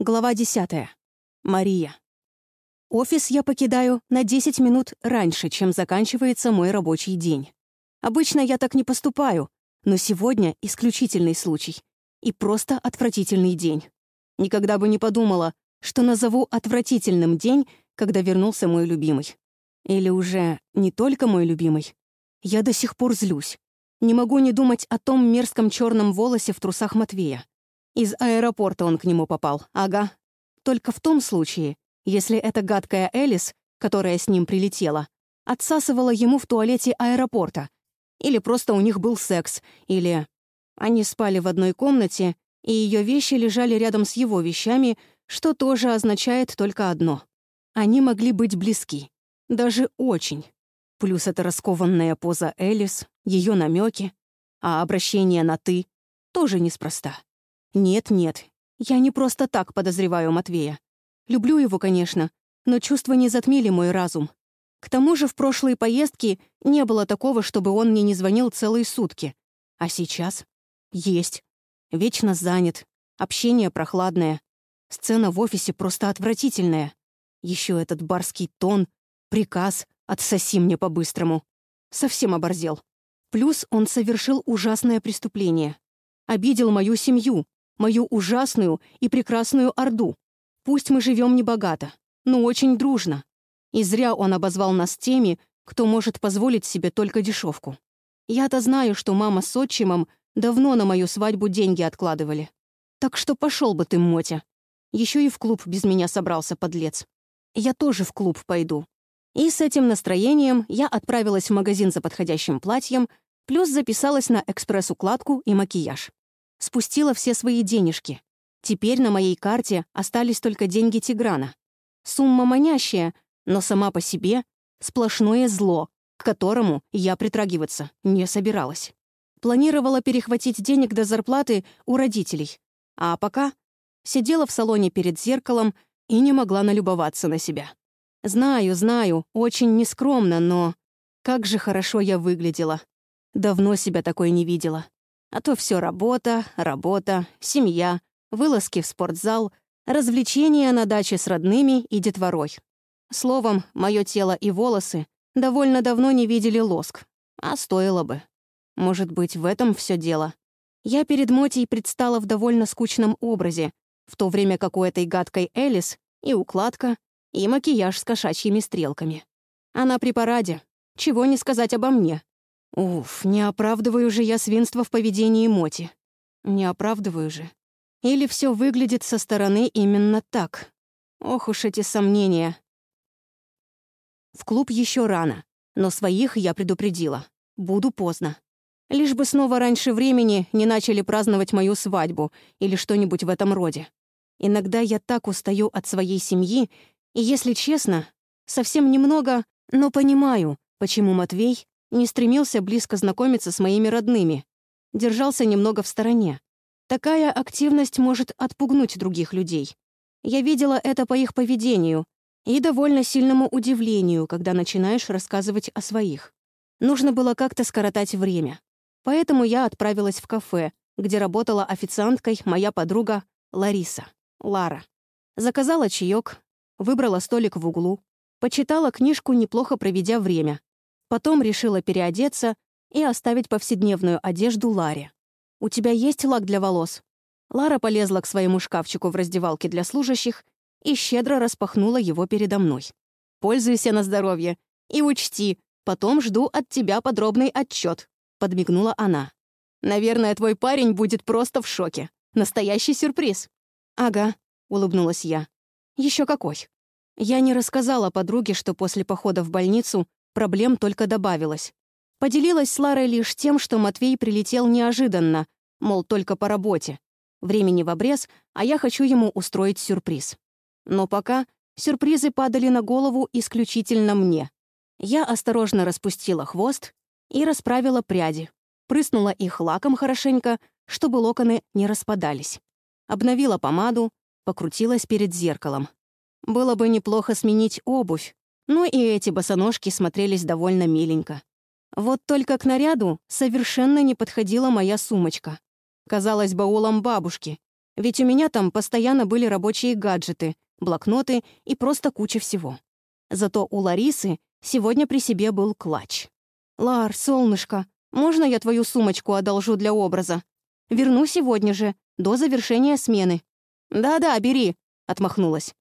Глава 10. Мария. Офис я покидаю на 10 минут раньше, чем заканчивается мой рабочий день. Обычно я так не поступаю, но сегодня исключительный случай. И просто отвратительный день. Никогда бы не подумала, что назову отвратительным день, когда вернулся мой любимый. Или уже не только мой любимый. Я до сих пор злюсь. Не могу не думать о том мерзком черном волосе в трусах Матвея. Из аэропорта он к нему попал, ага. Только в том случае, если эта гадкая Элис, которая с ним прилетела, отсасывала ему в туалете аэропорта. Или просто у них был секс, или... Они спали в одной комнате, и ее вещи лежали рядом с его вещами, что тоже означает только одно. Они могли быть близки. Даже очень. Плюс эта раскованная поза Элис, ее намеки, а обращение на «ты» тоже неспроста. Нет-нет, я не просто так подозреваю Матвея. Люблю его, конечно, но чувства не затмили мой разум. К тому же в прошлые поездки не было такого, чтобы он мне не звонил целые сутки. А сейчас? Есть. Вечно занят. Общение прохладное. Сцена в офисе просто отвратительная. Еще этот барский тон, приказ «отсоси мне по-быстрому». Совсем оборзел. Плюс он совершил ужасное преступление. Обидел мою семью, мою ужасную и прекрасную Орду. Пусть мы живем небогато, но очень дружно. И зря он обозвал нас теми, кто может позволить себе только дешевку. Я-то знаю, что мама с отчимом давно на мою свадьбу деньги откладывали. Так что пошел бы ты, Мотя. Еще и в клуб без меня собрался, подлец. Я тоже в клуб пойду. И с этим настроением я отправилась в магазин за подходящим платьем, плюс записалась на экспресс-укладку и макияж. Спустила все свои денежки. Теперь на моей карте остались только деньги Тиграна. Сумма манящая, но сама по себе сплошное зло, к которому я притрагиваться не собиралась. Планировала перехватить денег до зарплаты у родителей, а пока сидела в салоне перед зеркалом и не могла налюбоваться на себя. Знаю, знаю, очень нескромно, но как же хорошо я выглядела. Давно себя такой не видела. А то все работа, работа, семья, вылазки в спортзал, развлечения на даче с родными и детворой. Словом, мое тело и волосы довольно давно не видели лоск, а стоило бы. Может быть, в этом все дело. Я перед Мотей предстала в довольно скучном образе, в то время как у этой гадкой Элис и укладка, и макияж с кошачьими стрелками. Она при параде. Чего не сказать обо мне. Уф, не оправдываю же я свинство в поведении Моти. Не оправдываю же. Или все выглядит со стороны именно так. Ох уж эти сомнения. В клуб еще рано, но своих я предупредила. Буду поздно. Лишь бы снова раньше времени не начали праздновать мою свадьбу или что-нибудь в этом роде. Иногда я так устаю от своей семьи, и, если честно, совсем немного, но понимаю, почему Матвей не стремился близко знакомиться с моими родными, держался немного в стороне. Такая активность может отпугнуть других людей. Я видела это по их поведению и довольно сильному удивлению, когда начинаешь рассказывать о своих. Нужно было как-то скоротать время. Поэтому я отправилась в кафе, где работала официанткой моя подруга Лариса, Лара. Заказала чаек, выбрала столик в углу, почитала книжку, неплохо проведя время, Потом решила переодеться и оставить повседневную одежду Ларе. «У тебя есть лак для волос?» Лара полезла к своему шкафчику в раздевалке для служащих и щедро распахнула его передо мной. «Пользуйся на здоровье и учти, потом жду от тебя подробный отчет», — подмигнула она. «Наверное, твой парень будет просто в шоке. Настоящий сюрприз». «Ага», — улыбнулась я. Еще какой?» Я не рассказала подруге, что после похода в больницу проблем только добавилось. Поделилась с Ларой лишь тем, что Матвей прилетел неожиданно, мол, только по работе. Времени в обрез, а я хочу ему устроить сюрприз. Но пока сюрпризы падали на голову исключительно мне. Я осторожно распустила хвост и расправила пряди, прыснула их лаком хорошенько, чтобы локоны не распадались. Обновила помаду, покрутилась перед зеркалом. Было бы неплохо сменить обувь, ну и эти босоножки смотрелись довольно миленько. Вот только к наряду совершенно не подходила моя сумочка. Казалась баулом бабушки. Ведь у меня там постоянно были рабочие гаджеты, блокноты и просто куча всего. Зато у Ларисы сегодня при себе был клатч. «Лар, солнышко, можно я твою сумочку одолжу для образа? Верну сегодня же, до завершения смены». «Да-да, бери», — отмахнулась.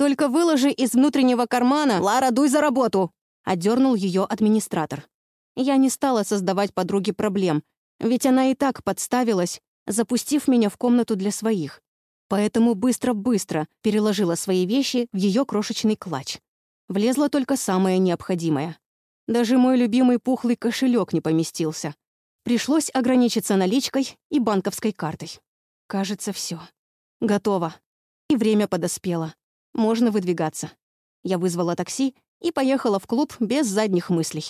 «Только выложи из внутреннего кармана, Лара, дуй за работу!» — отдернул ее администратор. Я не стала создавать подруге проблем, ведь она и так подставилась, запустив меня в комнату для своих. Поэтому быстро-быстро переложила свои вещи в ее крошечный клатч. Влезло только самое необходимое. Даже мой любимый пухлый кошелек не поместился. Пришлось ограничиться наличкой и банковской картой. Кажется, все. Готово. И время подоспело. Можно выдвигаться. Я вызвала такси и поехала в клуб без задних мыслей.